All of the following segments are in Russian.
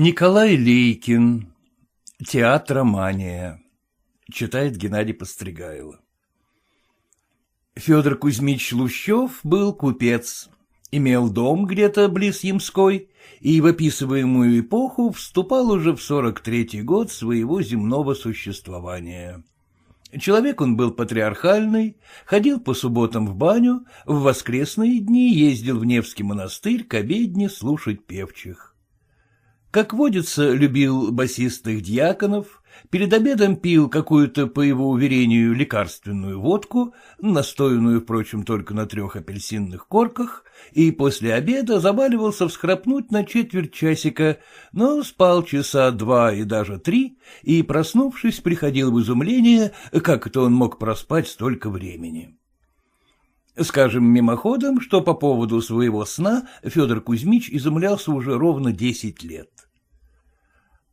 Николай Лейкин. Театромания. Читает Геннадий Постригайло. Федор Кузьмич Лущев был купец, имел дом где-то близ Ямской и в описываемую эпоху вступал уже в сорок третий год своего земного существования. Человек он был патриархальный, ходил по субботам в баню, в воскресные дни ездил в Невский монастырь к обедне слушать певчих. Как водится, любил басистых дьяконов, перед обедом пил какую-то, по его уверению, лекарственную водку, настоянную, впрочем, только на трех апельсинных корках, и после обеда заваливался всхрапнуть на четверть часика, но спал часа два и даже три, и, проснувшись, приходил в изумление, как это он мог проспать столько времени. Скажем мимоходом, что по поводу своего сна Федор Кузьмич изумлялся уже ровно десять лет.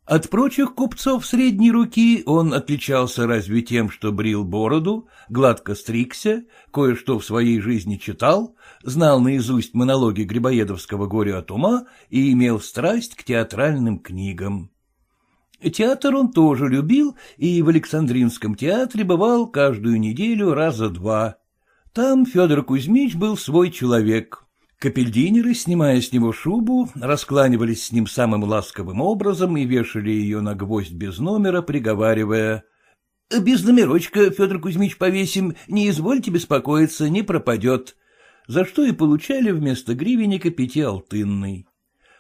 От прочих купцов средней руки он отличался разве тем, что брил бороду, гладко стригся, кое-что в своей жизни читал, знал наизусть монологи Грибоедовского горя от ума и имел страсть к театральным книгам. Театр он тоже любил и в Александринском театре бывал каждую неделю раза два. Там Федор Кузьмич был свой человек, Капельдинеры, снимая с него шубу, раскланивались с ним самым ласковым образом и вешали ее на гвоздь без номера, приговаривая — Без номерочка, Федор Кузьмич, повесим, не извольте беспокоиться, не пропадет. За что и получали вместо гривенника пятиалтынный.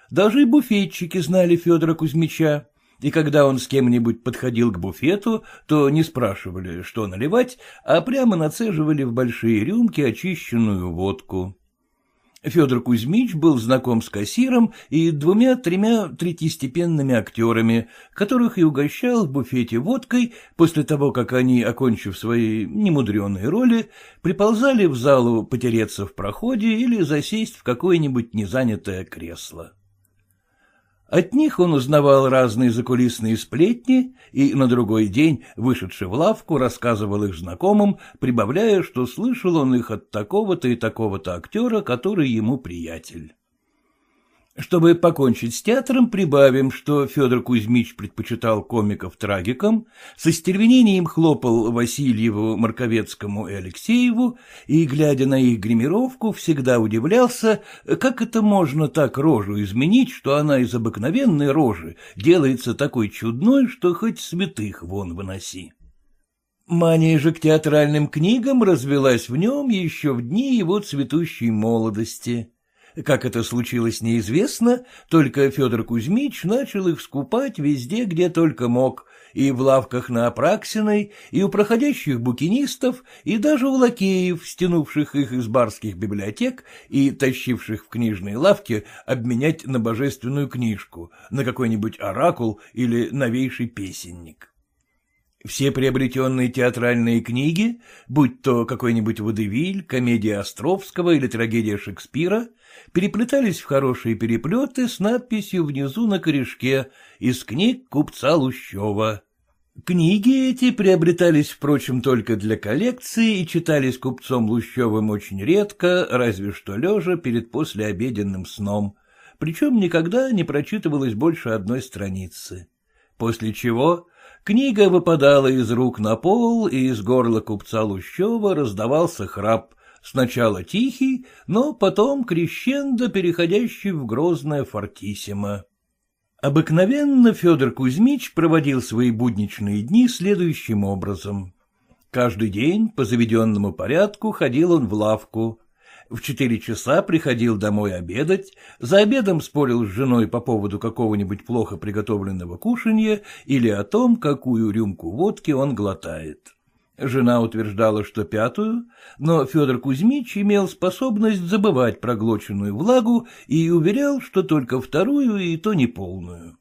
Даже и буфетчики знали Федора Кузьмича, и когда он с кем-нибудь подходил к буфету, то не спрашивали, что наливать, а прямо нацеживали в большие рюмки очищенную водку. Федор Кузьмич был знаком с кассиром и двумя-тремя третьестепенными актерами, которых и угощал в буфете водкой после того, как они, окончив свои немудреные роли, приползали в залу потереться в проходе или засесть в какое-нибудь незанятое кресло. От них он узнавал разные закулисные сплетни и на другой день, вышедший в лавку, рассказывал их знакомым, прибавляя, что слышал он их от такого-то и такого-то актера, который ему приятель. Чтобы покончить с театром, прибавим, что Федор Кузьмич предпочитал комиков трагикам, со стервенением хлопал Васильеву, Марковецкому и Алексееву, и, глядя на их гримировку, всегда удивлялся, как это можно так рожу изменить, что она из обыкновенной рожи делается такой чудной, что хоть святых вон выноси. Мания же к театральным книгам развелась в нем еще в дни его цветущей молодости. Как это случилось, неизвестно, только Федор Кузьмич начал их скупать везде, где только мог, и в лавках на Апраксиной, и у проходящих букинистов, и даже у лакеев, стянувших их из барских библиотек и тащивших в книжные лавки обменять на божественную книжку, на какой-нибудь оракул или новейший песенник. Все приобретенные театральные книги, будь то какой-нибудь водевиль, комедия Островского или трагедия Шекспира, переплетались в хорошие переплеты с надписью внизу на корешке «Из книг купца Лущева». Книги эти приобретались, впрочем, только для коллекции и читались купцом Лущевым очень редко, разве что лежа перед послеобеденным сном, причем никогда не прочитывалось больше одной страницы. После чего книга выпадала из рук на пол, и из горла купца Лущева раздавался храп, Сначала тихий, но потом крещендо, переходящий в грозное фортиссимо. Обыкновенно Федор Кузьмич проводил свои будничные дни следующим образом. Каждый день по заведенному порядку ходил он в лавку. В четыре часа приходил домой обедать, за обедом спорил с женой по поводу какого-нибудь плохо приготовленного кушанья или о том, какую рюмку водки он глотает. Жена утверждала, что пятую, но Федор Кузьмич имел способность забывать проглоченную влагу и уверял, что только вторую и то неполную.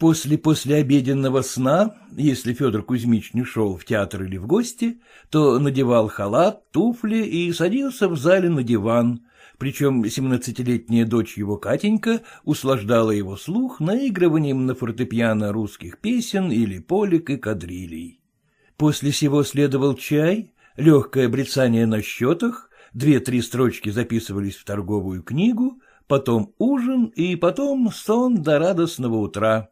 После послеобеденного сна, если Федор Кузьмич не шел в театр или в гости, то надевал халат, туфли и садился в зале на диван, причем семнадцатилетняя дочь его Катенька услаждала его слух наигрыванием на фортепиано русских песен или полик и кадрилей. После сего следовал чай, легкое брецание на счетах, две-три строчки записывались в торговую книгу, потом ужин и потом сон до радостного утра.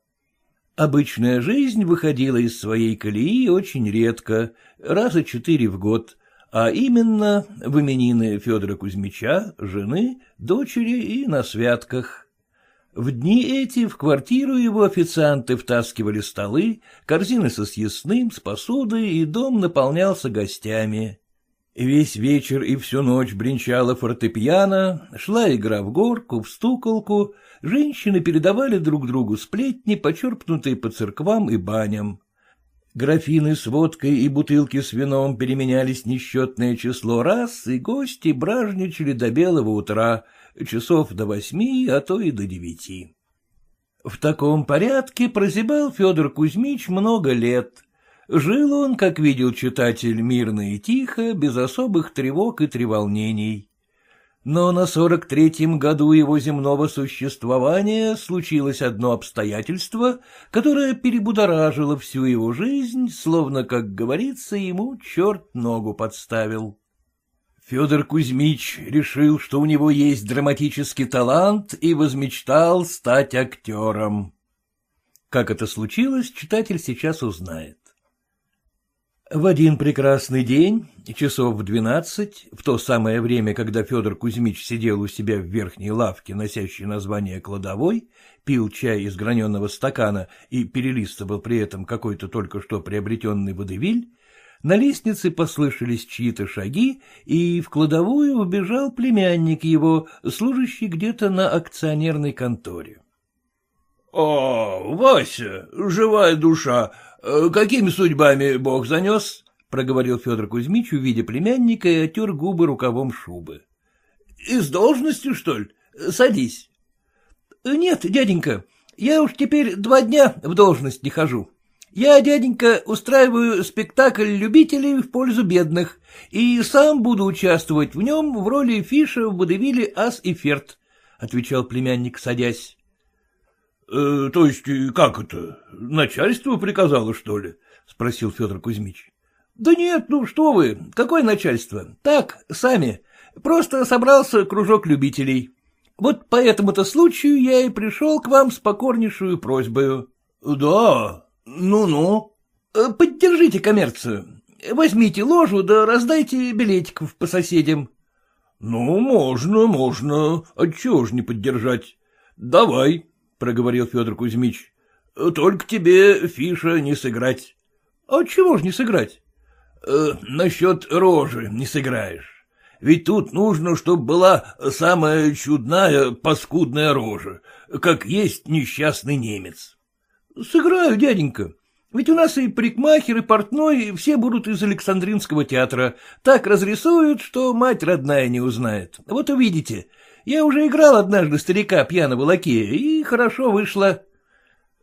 Обычная жизнь выходила из своей колеи очень редко, раза четыре в год, а именно в именины Федора Кузьмича, жены, дочери и на святках. В дни эти в квартиру его официанты втаскивали столы, корзины со съестным, с посудой, и дом наполнялся гостями. Весь вечер и всю ночь бренчала фортепиано, шла игра в горку, в стуколку, женщины передавали друг другу сплетни, почерпнутые по церквам и баням. Графины с водкой и бутылки с вином переменялись несчетное число раз, и гости бражничали до белого утра, часов до восьми, а то и до девяти. В таком порядке прозябал Федор Кузьмич много лет. Жил он, как видел читатель, мирно и тихо, без особых тревог и треволнений но на сорок третьем году его земного существования случилось одно обстоятельство, которое перебудоражило всю его жизнь, словно, как говорится, ему черт ногу подставил. Федор Кузьмич решил, что у него есть драматический талант, и возмечтал стать актером. Как это случилось, читатель сейчас узнает. В один прекрасный день, часов в двенадцать, в то самое время, когда Федор Кузьмич сидел у себя в верхней лавке, носящей название кладовой, пил чай из граненого стакана и перелистывал при этом какой-то только что приобретенный водевиль, на лестнице послышались чьи-то шаги, и в кладовую убежал племянник его, служащий где-то на акционерной конторе. — О, Вася, живая душа, Э, — Какими судьбами Бог занес? — проговорил Федор Кузьмич, увидя племянника, и отер губы рукавом шубы. — Из должности, что ли? Садись. — Нет, дяденька, я уж теперь два дня в должность не хожу. Я, дяденька, устраиваю спектакль любителей в пользу бедных, и сам буду участвовать в нем в роли Фиша в водевиле «Ас и Ферт», — отвечал племянник, садясь. Э, — То есть как это? Начальство приказало, что ли? — спросил Федор Кузьмич. — Да нет, ну что вы, какое начальство? Так, сами. Просто собрался кружок любителей. Вот по этому-то случаю я и пришел к вам с покорнейшую просьбой. — Да, ну-ну. Э, — Поддержите коммерцию. Возьмите ложу да раздайте билетиков по соседям. — Ну, можно, можно. Отчего ж не поддержать? Давай проговорил Федор Кузьмич. — Только тебе, Фиша, не сыграть. — А чего ж не сыграть? Э, — Насчет рожи не сыграешь. Ведь тут нужно, чтобы была самая чудная, паскудная рожа, как есть несчастный немец. — Сыграю, дяденька. Ведь у нас и парикмахер, и портной все будут из Александринского театра. Так разрисуют, что мать родная не узнает. Вот увидите, я уже играл однажды старика пьяного лакея, и хорошо вышло.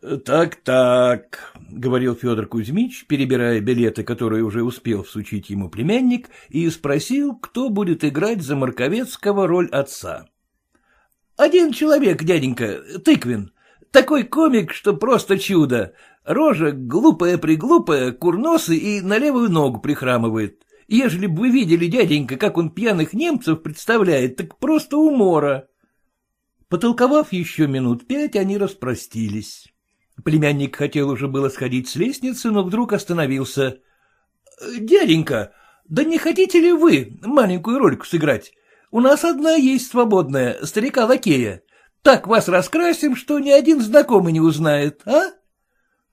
Так-так, — говорил Федор Кузьмич, перебирая билеты, которые уже успел всучить ему племянник, и спросил, кто будет играть за Марковецкого роль отца. — Один человек, дяденька, Тыквин. Такой комик, что просто чудо. Рожа глупая-приглупая, курносый и на левую ногу прихрамывает. Ежели бы вы видели, дяденька, как он пьяных немцев представляет, так просто умора. Потолковав еще минут пять, они распростились. Племянник хотел уже было сходить с лестницы, но вдруг остановился. — Дяденька, да не хотите ли вы маленькую рольку сыграть? У нас одна есть свободная, старика-лакея. Так вас раскрасим, что ни один знакомый не узнает, а?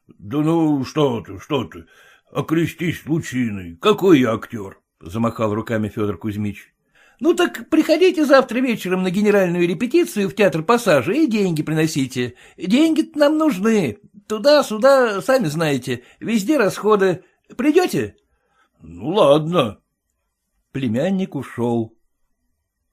— Да ну, что ты, что ты, окрестись лучиной. Какой я актер? — замахал руками Федор Кузьмич. — Ну так приходите завтра вечером на генеральную репетицию в театр пассажа и деньги приносите. деньги нам нужны. Туда-сюда, сами знаете, везде расходы. Придете? — Ну, ладно. Племянник ушел.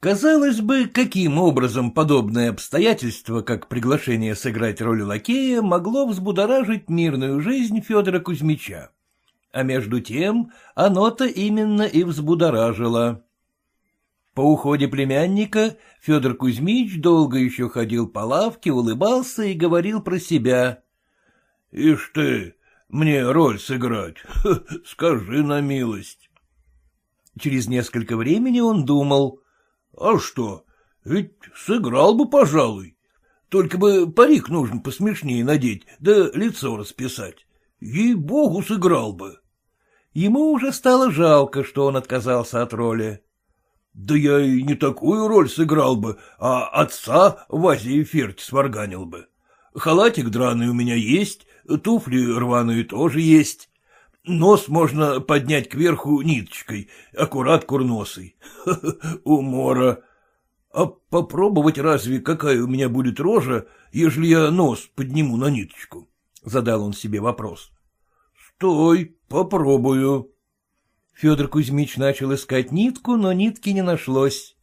Казалось бы, каким образом подобное обстоятельство, как приглашение сыграть роль лакея, могло взбудоражить мирную жизнь Федора Кузьмича а между тем оно-то именно и взбудоражило. По уходе племянника Федор Кузьмич долго еще ходил по лавке, улыбался и говорил про себя. — Ишь ты, мне роль сыграть, скажи на милость. Через несколько времени он думал. — А что, — Ведь сыграл бы, пожалуй. Только бы парик нужно посмешнее надеть, да лицо расписать. Ей-богу, сыграл бы. Ему уже стало жалко, что он отказался от роли. — Да я и не такую роль сыграл бы, а отца в Азии Ферти сварганил бы. Халатик драный у меня есть, туфли рваные тоже есть. Нос можно поднять кверху ниточкой, аккурат курносый. Умора. А попробовать разве какая у меня будет рожа, ежели я нос подниму на ниточку? Задал он себе вопрос. Стой, попробую. Федор Кузьмич начал искать нитку, но нитки не нашлось.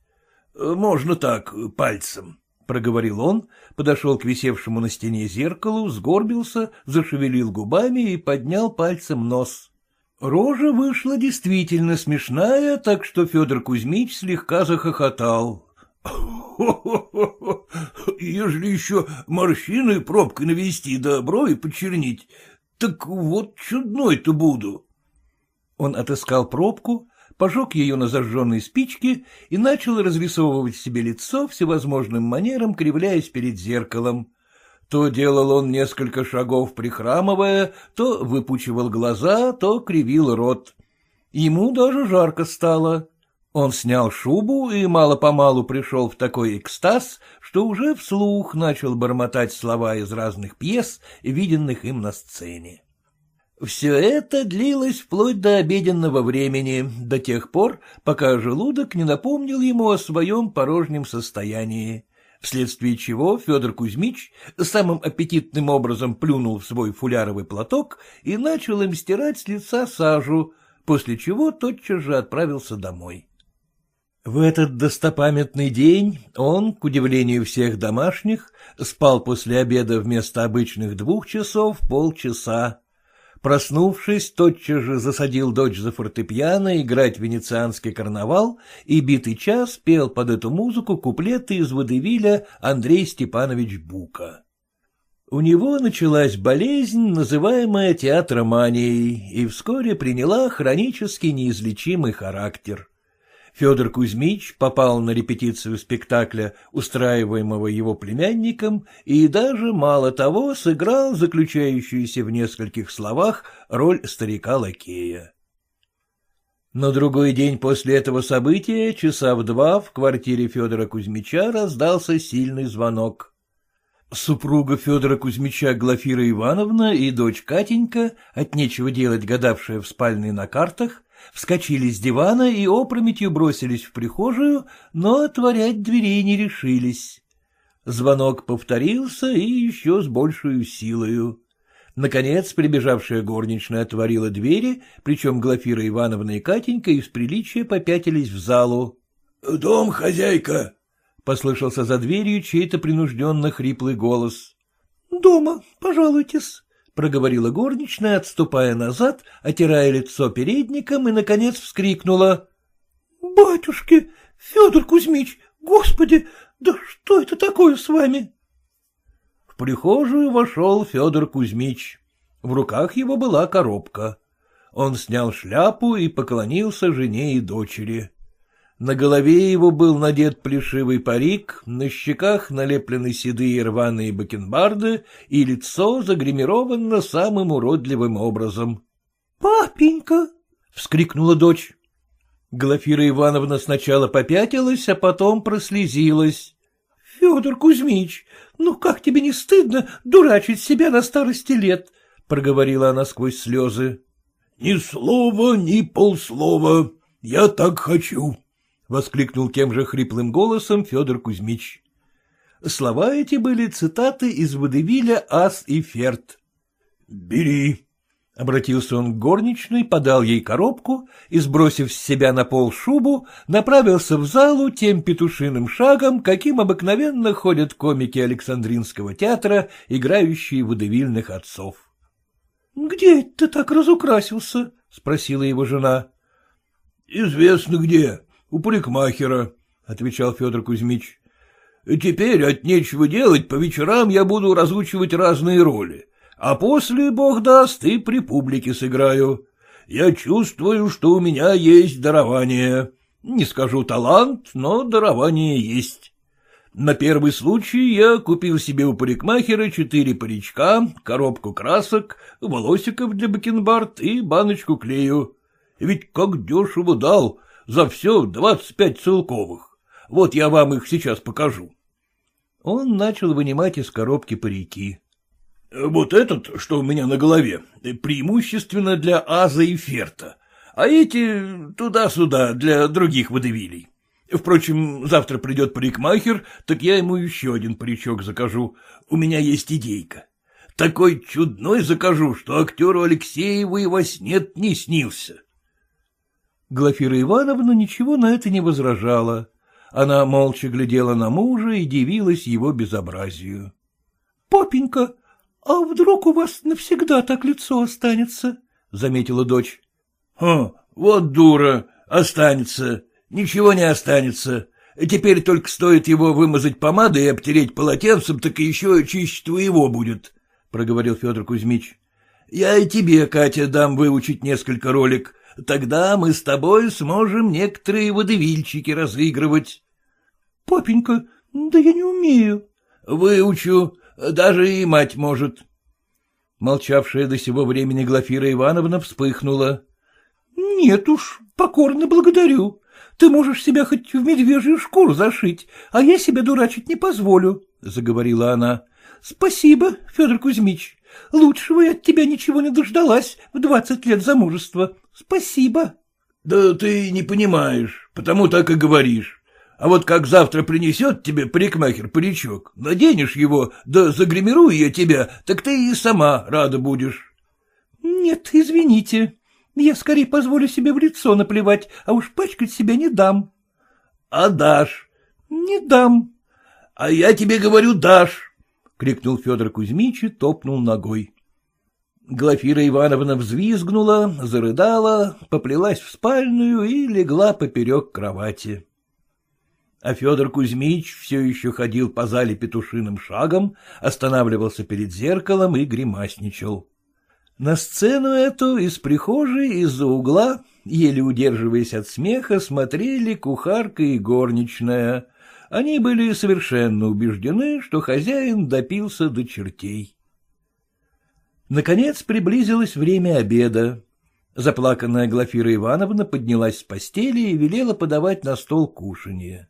Можно так, пальцем проговорил он, подошел к висевшему на стене зеркалу, сгорбился, зашевелил губами и поднял пальцем нос. Рожа вышла действительно смешная, так что Федор Кузьмич слегка захохотал. — Ежели еще морщины пробкой навести да брови почернить, так вот чудной-то буду. Он отыскал пробку, пожег ее на зажженной спичке и начал разрисовывать себе лицо всевозможным манером, кривляясь перед зеркалом. То делал он несколько шагов прихрамывая, то выпучивал глаза, то кривил рот. Ему даже жарко стало. Он снял шубу и мало-помалу пришел в такой экстаз, что уже вслух начал бормотать слова из разных пьес, виденных им на сцене. Все это длилось вплоть до обеденного времени, до тех пор, пока желудок не напомнил ему о своем порожнем состоянии, вследствие чего Федор Кузьмич самым аппетитным образом плюнул в свой фуляровый платок и начал им стирать с лица сажу, после чего тотчас же отправился домой. В этот достопамятный день он, к удивлению всех домашних, спал после обеда вместо обычных двух часов полчаса, Проснувшись, тотчас же засадил дочь за фортепиано играть венецианский карнавал и битый час пел под эту музыку куплеты из водевиля Андрей Степанович Бука. У него началась болезнь, называемая театроманией, и вскоре приняла хронически неизлечимый характер. Федор Кузьмич попал на репетицию спектакля, устраиваемого его племянником, и даже, мало того, сыграл заключающуюся в нескольких словах роль старика-лакея. На другой день после этого события, часа в два, в квартире Федора Кузьмича раздался сильный звонок. Супруга Федора Кузьмича Глафира Ивановна и дочь Катенька, от нечего делать гадавшая в спальне на картах, вскочили с дивана и опрометью бросились в прихожую, но отворять дверей не решились. Звонок повторился и еще с большей силою. Наконец прибежавшая горничная отворила двери, причем Глафира Ивановна и Катенька из приличия попятились в залу. — Дом, хозяйка! — послышался за дверью чей-то принужденно хриплый голос. — Дома, пожалуйтесь, — проговорила горничная, отступая назад, отирая лицо передником, и, наконец, вскрикнула. — Батюшки, Федор Кузьмич, господи, да что это такое с вами? В прихожую вошел Федор Кузьмич. В руках его была коробка. Он снял шляпу и поклонился жене и дочери. На голове его был надет плешивый парик, на щеках налеплены седые рваные бакенбарды, и лицо загримировано самым уродливым образом. — Папенька! — вскрикнула дочь. Глафира Ивановна сначала попятилась, а потом прослезилась. — Федор Кузьмич, ну как тебе не стыдно дурачить себя на старости лет? — проговорила она сквозь слезы. — Ни слова, ни полслова. Я так хочу, — воскликнул тем же хриплым голосом Федор Кузьмич. Слова эти были цитаты из водевиля «Ас и Ферт». — Бери. Обратился он к горничной, подал ей коробку и, сбросив с себя на пол шубу, направился в залу тем петушиным шагом, каким обыкновенно ходят комики Александринского театра, играющие водевильных отцов. — Где ты так разукрасился? — спросила его жена. — Известно где у парикмахера, — отвечал Федор Кузьмич. — Теперь от нечего делать, по вечерам я буду разучивать разные роли, а после, бог даст, и при публике сыграю. Я чувствую, что у меня есть дарование. Не скажу талант, но дарование есть. На первый случай я купил себе у парикмахера четыре паричка, коробку красок, волосиков для бакенбард и баночку клею. Ведь как дешево дал, за все двадцать пять целковых. Вот я вам их сейчас покажу. Он начал вынимать из коробки парики. Вот этот, что у меня на голове, преимущественно для Аза и Ферта, а эти туда-сюда для других водевилей. Впрочем, завтра придет парикмахер, так я ему еще один паричок закажу. У меня есть идейка. Такой чудной закажу, что актеру Алексееву и во сне не снился. Глафира Ивановна ничего на это не возражала. Она молча глядела на мужа и дивилась его безобразию. — Папенька, а вдруг у вас навсегда так лицо останется? — заметила дочь. — Хм, вот дура, останется. Ничего не останется. Теперь только стоит его вымазать помадой и обтереть полотенцем, так еще чище твоего будет, — проговорил Федор Кузьмич. — Я и тебе, Катя, дам выучить несколько ролик. Тогда мы с тобой сможем некоторые водевильчики разыгрывать. — Папенька, да я не умею. — Выучу, даже и мать может. Молчавшая до сего времени Глафира Ивановна вспыхнула. — Нет уж, покорно благодарю. Ты можешь себя хоть в медвежью шкуру зашить, а я себя дурачить не позволю, — заговорила она. — Спасибо, Федор Кузьмич. Лучшего я от тебя ничего не дождалась в двадцать лет замужества. Спасибо. — Да ты не понимаешь, потому так и говоришь. А вот как завтра принесет тебе парикмахер паричок, наденешь его, да загримирую я тебя, так ты и сама рада будешь. — Нет, извините, я скорее позволю себе в лицо наплевать, а уж пачкать себя не дам. — А дашь? — Не дам. — А я тебе говорю, дашь! — крикнул Федор Кузьмич и топнул ногой. Глафира Ивановна взвизгнула, зарыдала, поплелась в спальную и легла поперек кровати. А Федор Кузьмич все еще ходил по зале петушиным шагом, останавливался перед зеркалом и гримасничал. На сцену эту из прихожей из-за угла, еле удерживаясь от смеха, смотрели кухарка и горничная. Они были совершенно убеждены, что хозяин допился до чертей. Наконец приблизилось время обеда. Заплаканная Глафира Ивановна поднялась с постели и велела подавать на стол кушанье.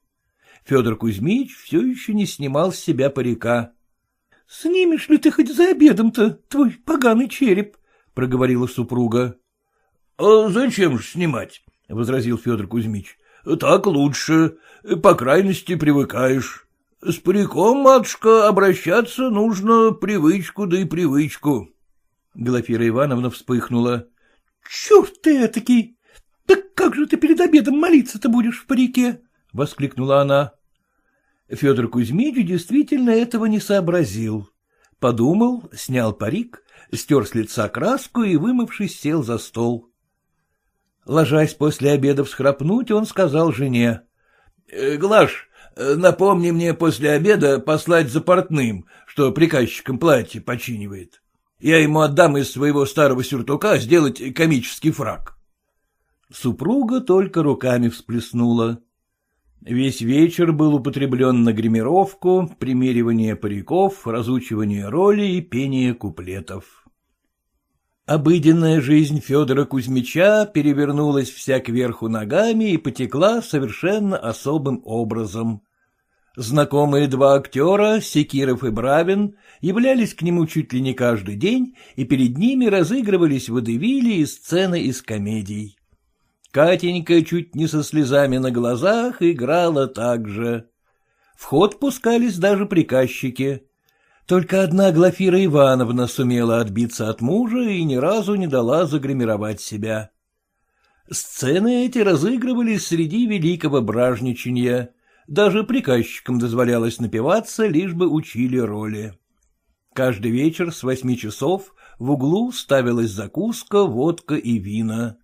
Федор Кузьмич все еще не снимал с себя парика. — Снимешь ли ты хоть за обедом-то твой поганый череп? — проговорила супруга. — А зачем же снимать? — возразил Федор Кузьмич. — Так лучше, по крайности привыкаешь. С париком, матушка, обращаться нужно привычку да и привычку. Глафира Ивановна вспыхнула. — Черт ты этакий! Так как же ты перед обедом молиться-то будешь в парике? — воскликнула она. Федор Кузьмич действительно этого не сообразил. Подумал, снял парик, стер с лица краску и, вымывшись, сел за стол. Ложась после обеда всхрапнуть, он сказал жене. «Э, — Глаш, напомни мне после обеда послать за портным, что приказчиком платье починивает. Я ему отдам из своего старого сюртука сделать комический фраг. Супруга только руками всплеснула. Весь вечер был употреблен на гримировку, примеривание париков, разучивание роли и пение куплетов. Обыденная жизнь Федора Кузьмича перевернулась вся кверху ногами и потекла совершенно особым образом. Знакомые два актера, Секиров и Бравин, являлись к нему чуть ли не каждый день, и перед ними разыгрывались водевили и сцены из комедий. Катенька чуть не со слезами на глазах играла так же. В ход пускались даже приказчики. Только одна Глафира Ивановна сумела отбиться от мужа и ни разу не дала загримировать себя. Сцены эти разыгрывались среди великого бражничанья. Даже приказчикам дозволялось напиваться, лишь бы учили роли. Каждый вечер с восьми часов в углу ставилась закуска, водка и вина.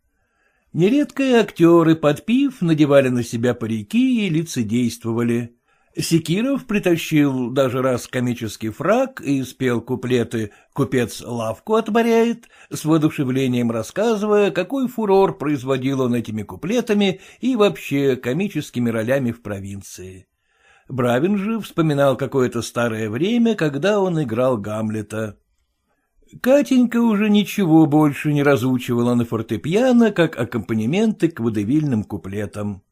Нередко и актеры, подпив, надевали на себя парики и лицедействовали. Секиров притащил даже раз комический фраг и спел куплеты «Купец лавку отборяет», с воодушевлением рассказывая, какой фурор производил он этими куплетами и вообще комическими ролями в провинции. Бравин же вспоминал какое-то старое время, когда он играл Гамлета. Катенька уже ничего больше не разучивала на фортепиано, как аккомпанементы к водевильным куплетам.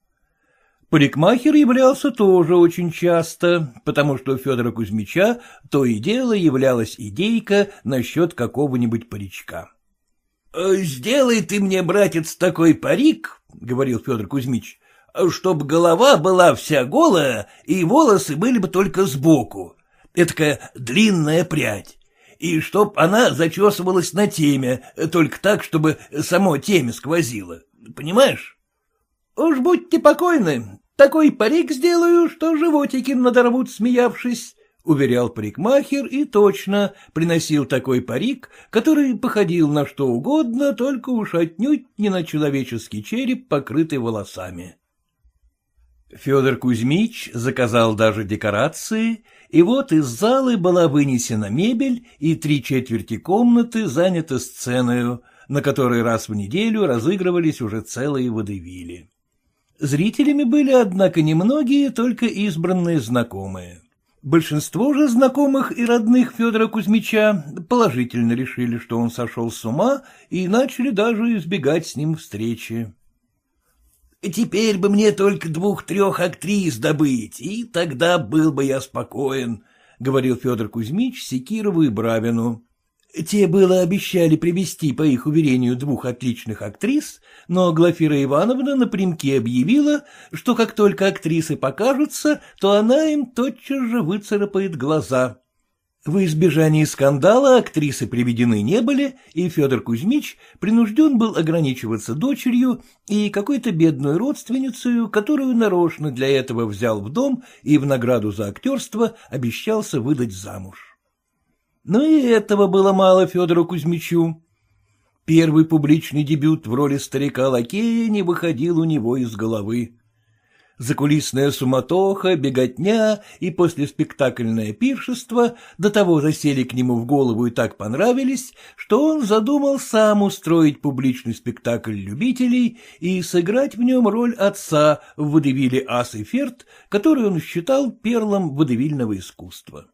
Парикмахер являлся тоже очень часто, потому что у Федора Кузьмича то и дело являлась идейка насчет какого-нибудь паричка. «Э, — Сделай ты мне, братец, такой парик, — говорил Федор Кузьмич, — чтоб голова была вся голая, и волосы были бы только сбоку. Этакая длинная прядь и чтоб она зачесывалась на теме, только так, чтобы само теме сквозило. Понимаешь? — Уж будьте покойны, такой парик сделаю, что животики надорвут, смеявшись, — уверял парикмахер и точно приносил такой парик, который походил на что угодно, только уж отнюдь не на человеческий череп, покрытый волосами. Федор Кузьмич заказал даже декорации, и вот из залы была вынесена мебель, и три четверти комнаты заняты сценою, на которой раз в неделю разыгрывались уже целые водевили. Зрителями были, однако, немногие, только избранные знакомые. Большинство же знакомых и родных Федора Кузьмича положительно решили, что он сошел с ума, и начали даже избегать с ним встречи. «Теперь бы мне только двух-трех актрис добыть, и тогда был бы я спокоен», — говорил Федор Кузьмич Секирову и Бравину. Те было обещали привести по их уверению, двух отличных актрис, но Глафира Ивановна напрямки объявила, что как только актрисы покажутся, то она им тотчас же выцарапает глаза. В избежании скандала актрисы приведены не были, и Федор Кузьмич принужден был ограничиваться дочерью и какой-то бедной родственницей, которую нарочно для этого взял в дом и в награду за актерство обещался выдать замуж. Но и этого было мало Федору Кузьмичу. Первый публичный дебют в роли старика-лакея не выходил у него из головы. Закулисная суматоха, беготня и послеспектакльное пиршество до того засели к нему в голову и так понравились, что он задумал сам устроить публичный спектакль любителей и сыграть в нем роль отца в водевиле «Ас и Ферт», который он считал перлом водевильного искусства.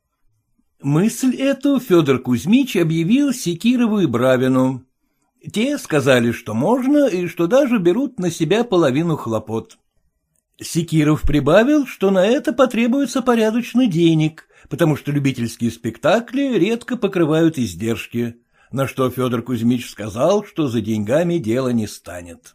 Мысль эту Федор Кузьмич объявил Секирову и Бравину. Те сказали, что можно и что даже берут на себя половину хлопот. Секиров прибавил, что на это потребуется порядочный денег, потому что любительские спектакли редко покрывают издержки, на что Федор Кузьмич сказал, что за деньгами дело не станет.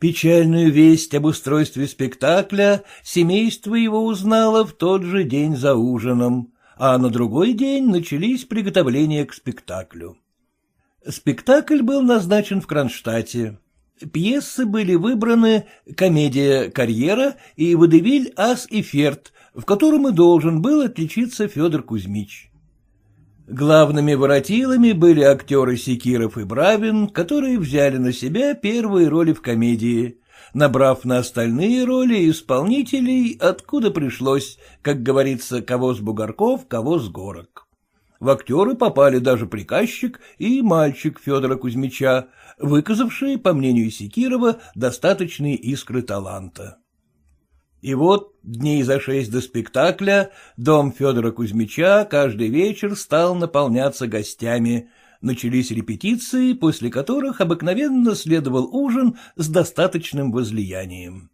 Печальную весть об устройстве спектакля семейство его узнало в тот же день за ужином, а на другой день начались приготовления к спектаклю. Спектакль был назначен в Кронштадте. Пьесы были выбраны комедия «Карьера» и водевиль «Ас и Ферт», в котором и должен был отличиться Федор Кузьмич. Главными воротилами были актеры Секиров и Бравин, которые взяли на себя первые роли в комедии, набрав на остальные роли исполнителей, откуда пришлось, как говорится, кого с бугорков, кого с горок. В актеры попали даже приказчик и мальчик Федора Кузьмича, выказавшие, по мнению Секирова, достаточные искры таланта. И вот дней за шесть до спектакля дом Федора Кузьмича каждый вечер стал наполняться гостями, начались репетиции, после которых обыкновенно следовал ужин с достаточным возлиянием.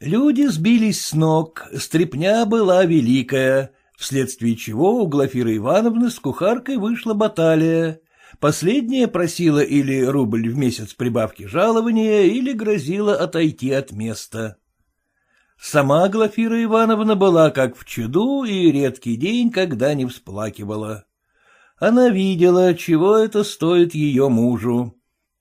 Люди сбились с ног, стрепня была великая, вследствие чего у Глафиры Ивановны с кухаркой вышла баталия. Последняя просила или рубль в месяц прибавки жалования, или грозила отойти от места. Сама Глафира Ивановна была как в чуду и редкий день, когда не всплакивала. Она видела, чего это стоит ее мужу.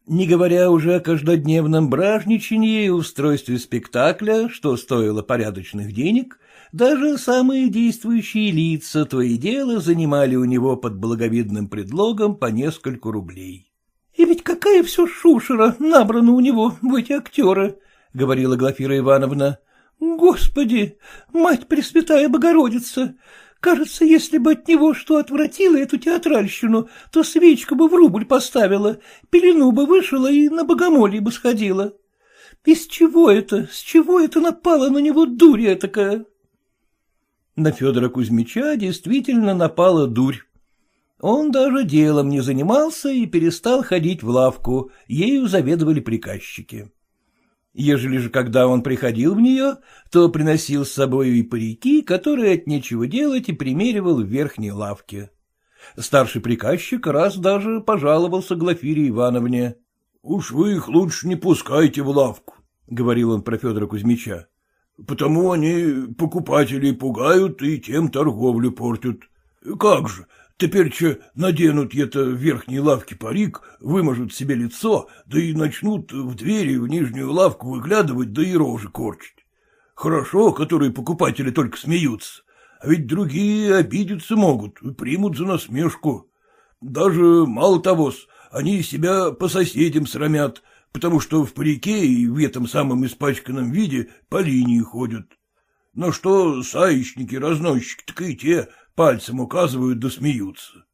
Не говоря уже о каждодневном бражничании и устройстве спектакля, что стоило порядочных денег, даже самые действующие лица то и дело занимали у него под благовидным предлогом по нескольку рублей. — И ведь какая все шушера набрана у него в эти актеры, — говорила Глафира Ивановна. — Господи, мать Пресвятая Богородица, Кажется, если бы от него что отвратило эту театральщину, то свечку бы в рубль поставила, пелену бы вышила и на богомолье бы сходила. Из чего это, с чего это напала на него дурья такая? На Федора Кузьмича действительно напала дурь. Он даже делом не занимался и перестал ходить в лавку, ею заведовали приказчики. Ежели же, когда он приходил в нее, то приносил с собой и парики, которые от нечего делать и примеривал в верхней лавке. Старший приказчик раз даже пожаловался Глафире Ивановне. — Уж вы их лучше не пускайте в лавку, — говорил он про Федора Кузьмича. — Потому они покупателей пугают и тем торговлю портят. Как же, теперь че наденут это в верхней лавке парик, вымажут себе лицо, да и начнут в двери в нижнюю лавку выглядывать, да и рожи корчить. Хорошо, которые покупатели только смеются, а ведь другие обидеться могут, примут за насмешку. Даже мало того, они себя по соседям срамят, потому что в парике и в этом самом испачканном виде по линии ходят. Но что саечники, разносчики, так и те пальцем указывают да смеются.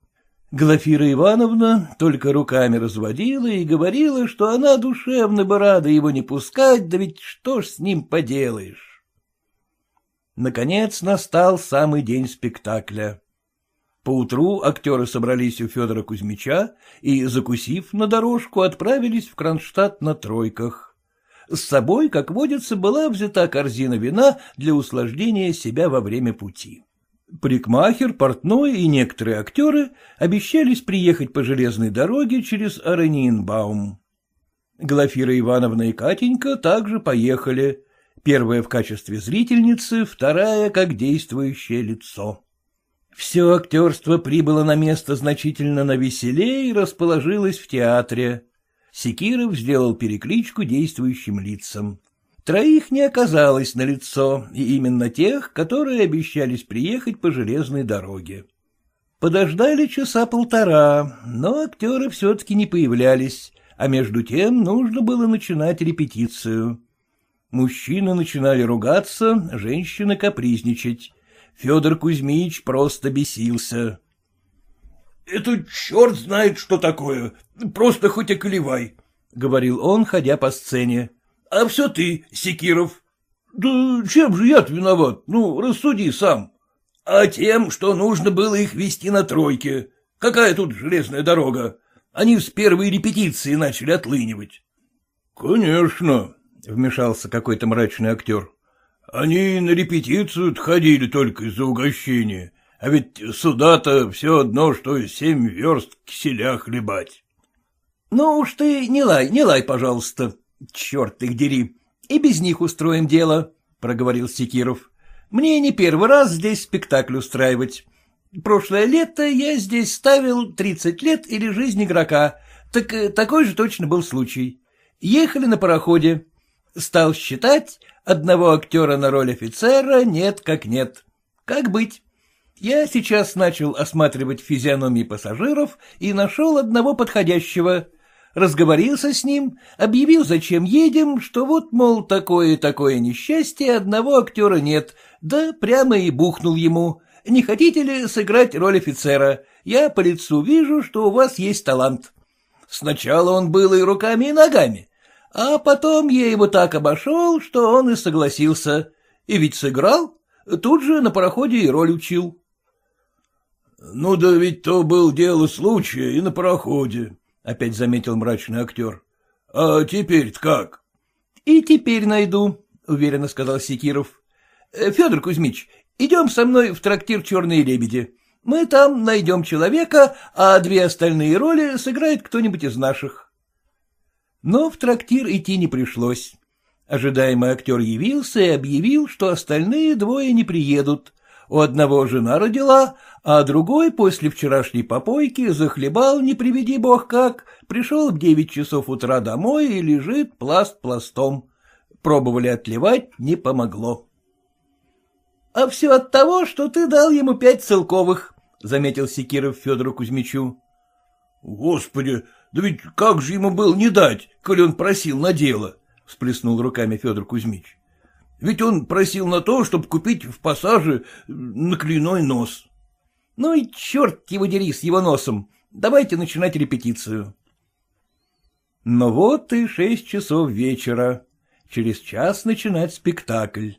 Глафира Ивановна только руками разводила и говорила, что она душевно бы рада его не пускать, да ведь что ж с ним поделаешь. Наконец настал самый день спектакля. Поутру актеры собрались у Федора Кузьмича и, закусив на дорожку, отправились в Кронштадт на тройках. С собой, как водится, была взята корзина вина для услаждения себя во время пути. Прикмахер, портной и некоторые актеры обещались приехать по железной дороге через Аранинбаум. Глафира Ивановна и Катенька также поехали, Первая в качестве зрительницы, вторая как действующее лицо. Все актерство прибыло на место значительно навеселее и расположилось в театре. Секиров сделал перекличку действующим лицам. Троих не оказалось на лицо, и именно тех, которые обещались приехать по железной дороге. Подождали часа полтора, но актеры все-таки не появлялись, а между тем нужно было начинать репетицию. Мужчины начинали ругаться, женщины капризничать. Федор Кузьмич просто бесился. — Это черт знает, что такое. Просто хоть околевай, — говорил он, ходя по сцене. — А все ты, Секиров. — Да чем же я виноват? Ну, рассуди сам. — А тем, что нужно было их вести на тройке. Какая тут железная дорога? Они с первой репетиции начали отлынивать. — Конечно, — вмешался какой-то мрачный актер. — Они на репетицию ходили только из-за угощения, а ведь сюда-то все одно, что семь верст киселя хлебать. — Ну уж ты не лай, не лай, пожалуйста. Черт их дери. И без них устроим дело, — проговорил Секиров. — Мне не первый раз здесь спектакль устраивать. Прошлое лето я здесь ставил тридцать лет или жизнь игрока, так э, такой же точно был случай. Ехали на пароходе. Стал считать, одного актера на роль офицера нет как нет. Как быть? Я сейчас начал осматривать физиономии пассажиров и нашел одного подходящего. Разговорился с ним, объявил, зачем едем, что вот, мол, такое-такое несчастье, одного актера нет, да прямо и бухнул ему. Не хотите ли сыграть роль офицера? Я по лицу вижу, что у вас есть талант. Сначала он был и руками, и ногами, а потом я его так обошел, что он и согласился. И ведь сыграл, тут же на пароходе и роль учил. — Ну да ведь то был дело случая и на пароходе, — опять заметил мрачный актер. — А теперь-то как? — И теперь найду, — уверенно сказал Секиров. «Э, — Федор Кузьмич, идем со мной в трактир «Черные лебеди». Мы там найдем человека, а две остальные роли сыграет кто-нибудь из наших. Но в трактир идти не пришлось. Ожидаемый актер явился и объявил, что остальные двое не приедут. У одного жена родила, а другой после вчерашней попойки захлебал, не приведи бог как, пришел в девять часов утра домой и лежит пласт пластом. Пробовали отливать, не помогло. — А все от того, что ты дал ему пять целковых, — заметил Секиров Федору Кузьмичу. — Господи, да ведь как же ему было не дать, коли он просил на дело? — всплеснул руками Федор Кузьмич. — Ведь он просил на то, чтобы купить в пассаже наклейной нос. — Ну и черт его дери с его носом. Давайте начинать репетицию. Но вот и шесть часов вечера. Через час начинать спектакль.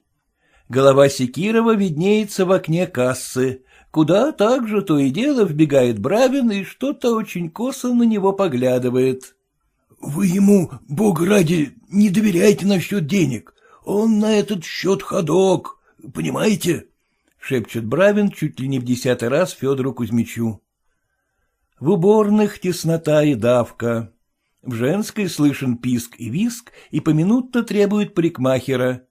Голова Секирова виднеется в окне кассы, куда также то и дело вбегает Бравин и что-то очень косо на него поглядывает. — Вы ему, бог ради, не доверяйте насчет денег. Он на этот счет ходок, понимаете? — шепчет Бравин чуть ли не в десятый раз Федору Кузьмичу. В уборных теснота и давка. В женской слышен писк и виск, и поминутно требует парикмахера.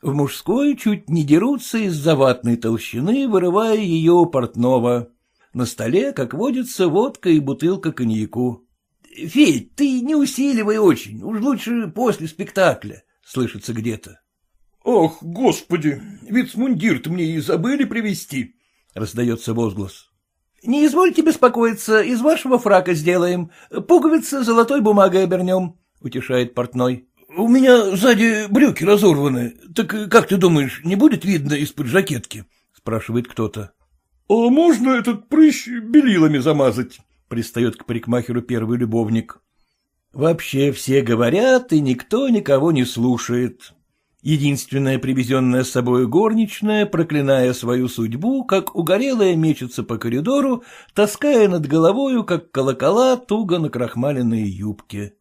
В мужской чуть не дерутся из-за ватной толщины, вырывая ее у портного. На столе, как водится, водка и бутылка коньяку. — Федь, ты не усиливай очень, уж лучше после спектакля, — слышится где-то. — Ох, господи, вицмундир-то мне и забыли привезти, — раздается возглас. — Не извольте беспокоиться, из вашего фрака сделаем, пуговицы золотой бумагой обернем, — утешает портной. — У меня сзади брюки разорваны, так как ты думаешь, не будет видно из-под жакетки? — спрашивает кто-то. — А можно этот прыщ белилами замазать? — пристает к парикмахеру первый любовник. Вообще все говорят, и никто никого не слушает. Единственная привезенная с собой горничная, проклиная свою судьбу, как угорелая мечется по коридору, таская над головою, как колокола, туго накрахмаленные юбки.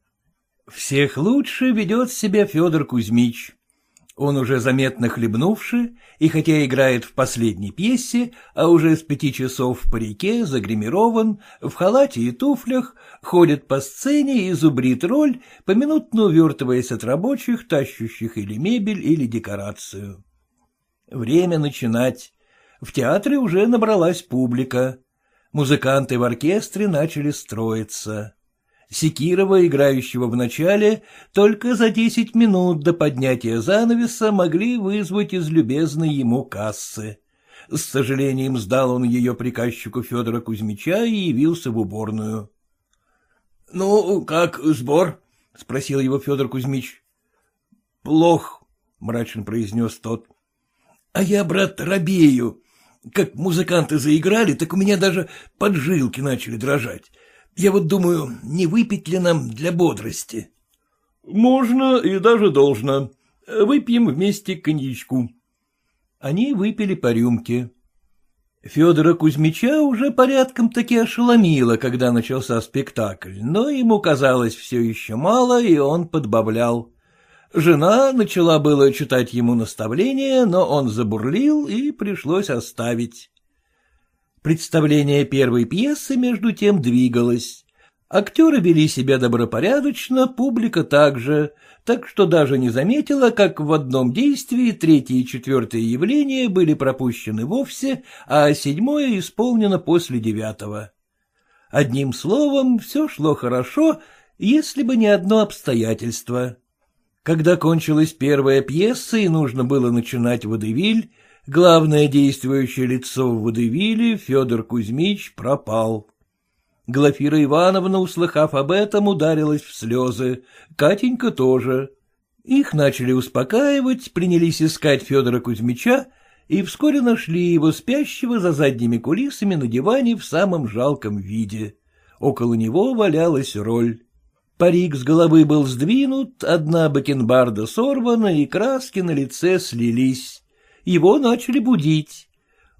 Всех лучше ведет себя Федор Кузьмич. Он уже заметно хлебнувший, и хотя играет в последней пьесе, а уже с пяти часов в парике, загримирован, в халате и туфлях, ходит по сцене и зубрит роль, поминутно увертываясь от рабочих, тащущих или мебель, или декорацию. Время начинать. В театре уже набралась публика. Музыканты в оркестре начали строиться. Секирова, играющего в начале, только за десять минут до поднятия занавеса могли вызвать из любезной ему кассы. С сожалением сдал он ее приказчику Федора Кузьмича и явился в уборную. — Ну, как сбор? — спросил его Федор Кузьмич. — Плох, — мрачно произнес тот. — А я, брат, робею. Как музыканты заиграли, так у меня даже поджилки начали дрожать. Я вот думаю, не выпить ли нам для бодрости? — Можно и даже должно. Выпьем вместе коньячку. Они выпили по рюмке. Федора Кузьмича уже порядком таки ошеломило, когда начался спектакль, но ему казалось все еще мало, и он подбавлял. Жена начала было читать ему наставления, но он забурлил, и пришлось оставить. Представление первой пьесы, между тем, двигалось. Актеры вели себя добропорядочно, публика также, так что даже не заметила, как в одном действии третье и четвертое явления были пропущены вовсе, а седьмое исполнено после девятого. Одним словом, все шло хорошо, если бы не одно обстоятельство. Когда кончилась первая пьеса и нужно было начинать водевиль, главное действующее лицо в водевиле, Федор Кузьмич, пропал. Глафира Ивановна, услыхав об этом, ударилась в слезы, Катенька тоже. Их начали успокаивать, принялись искать Федора Кузьмича, и вскоре нашли его спящего за задними кулисами на диване в самом жалком виде. Около него валялась роль. Парик с головы был сдвинут, одна бакенбарда сорвана, и краски на лице слились его начали будить.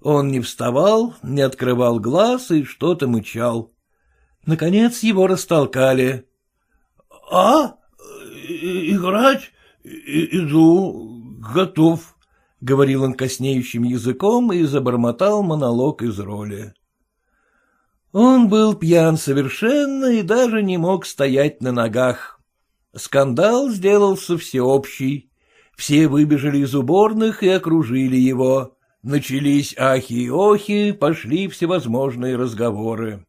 Он не вставал, не открывал глаз и что-то мычал. Наконец его растолкали. — А? Играть? Иду, готов, — говорил он коснеющим языком и забормотал монолог из роли. Он был пьян совершенно и даже не мог стоять на ногах. Скандал сделался всеобщий. Все выбежали из уборных и окружили его. Начались ахи и охи, пошли всевозможные разговоры.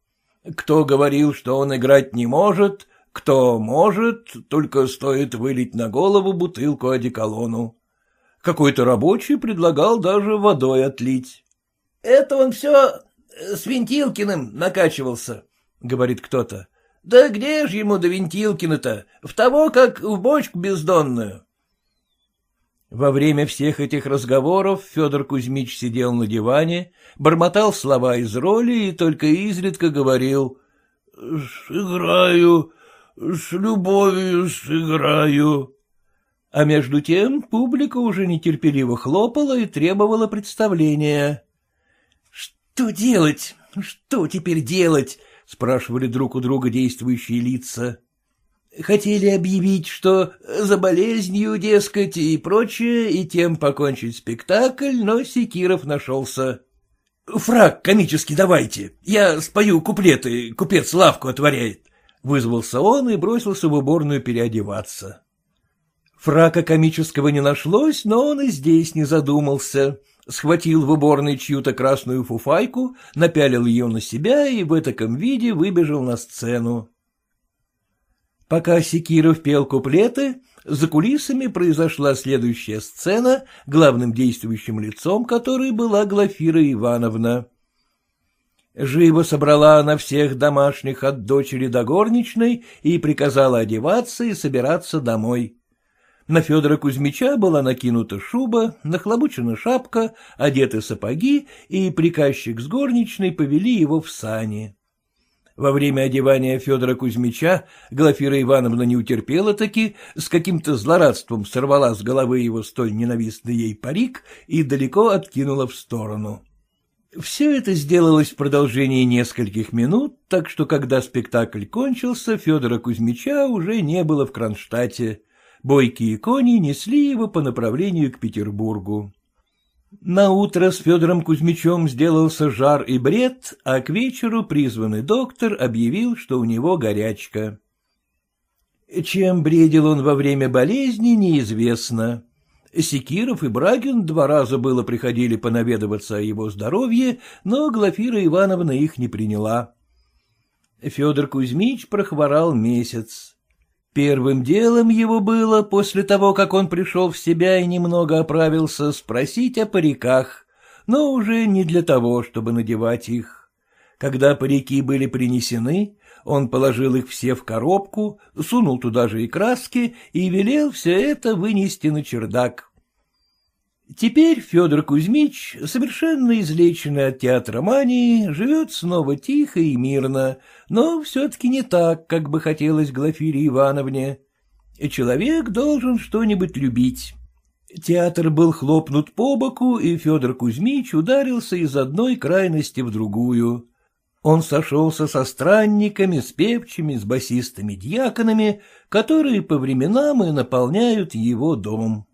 Кто говорил, что он играть не может, кто может, только стоит вылить на голову бутылку одеколону. Какой-то рабочий предлагал даже водой отлить. — Это он все с Винтилкиным накачивался, — говорит кто-то. — Да где же ему до Винтилкина-то? В того, как в бочку бездонную. Во время всех этих разговоров Федор Кузьмич сидел на диване, бормотал слова из роли и только изредка говорил «Сыграю, с любовью сыграю». А между тем публика уже нетерпеливо хлопала и требовала представления. — Что делать? Что теперь делать? — спрашивали друг у друга действующие лица. Хотели объявить, что за болезнью, дескать, и прочее, и тем покончить спектакль, но Секиров нашелся. — Фраг комический давайте, я спою куплеты, купец лавку отворяет. Вызвался он и бросился в уборную переодеваться. Фрака комического не нашлось, но он и здесь не задумался. Схватил в уборной чью-то красную фуфайку, напялил ее на себя и в таком виде выбежал на сцену. Пока Секиров пел куплеты, за кулисами произошла следующая сцена, главным действующим лицом которой была Глафира Ивановна. Живо собрала она всех домашних от дочери до горничной и приказала одеваться и собираться домой. На Федора Кузьмича была накинута шуба, нахлобучена шапка, одеты сапоги, и приказчик с горничной повели его в сани. Во время одевания Федора Кузьмича Глафира Ивановна не утерпела таки, с каким-то злорадством сорвала с головы его столь ненавистный ей парик и далеко откинула в сторону. Все это сделалось в продолжении нескольких минут, так что, когда спектакль кончился, Федора Кузьмича уже не было в Кронштадте. Бойкие кони несли его по направлению к Петербургу. На утро с Федором Кузьмичем сделался жар и бред, а к вечеру призванный доктор объявил, что у него горячка. Чем бредил он во время болезни, неизвестно. Секиров и Брагин два раза было приходили понаведываться о его здоровье, но Глафира Ивановна их не приняла. Федор Кузьмич прохворал месяц. Первым делом его было, после того, как он пришел в себя и немного оправился, спросить о париках, но уже не для того, чтобы надевать их. Когда парики были принесены, он положил их все в коробку, сунул туда же и краски и велел все это вынести на чердак. Теперь Федор Кузьмич, совершенно излеченный от театромании, живет снова тихо и мирно, но все-таки не так, как бы хотелось Глафире Ивановне. Человек должен что-нибудь любить. Театр был хлопнут по боку, и Федор Кузьмич ударился из одной крайности в другую. Он сошелся со странниками, с певчими, с басистами-дьяконами, которые по временам и наполняют его дом.